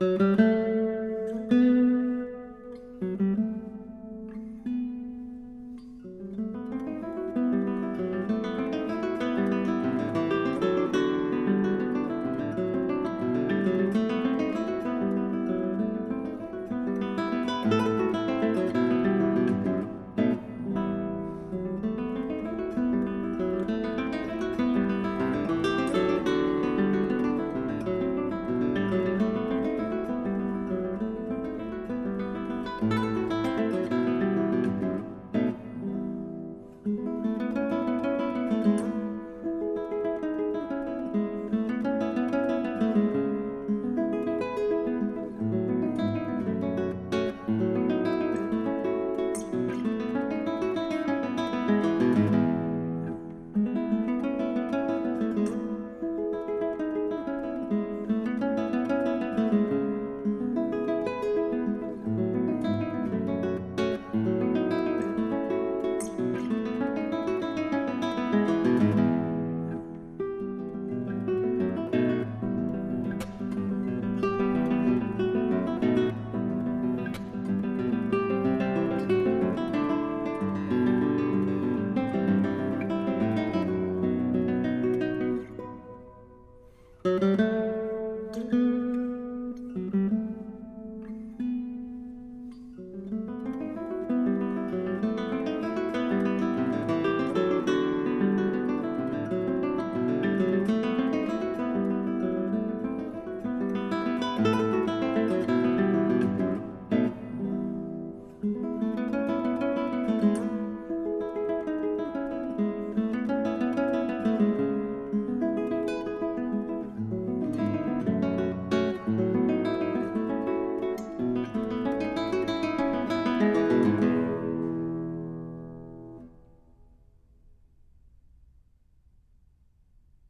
Música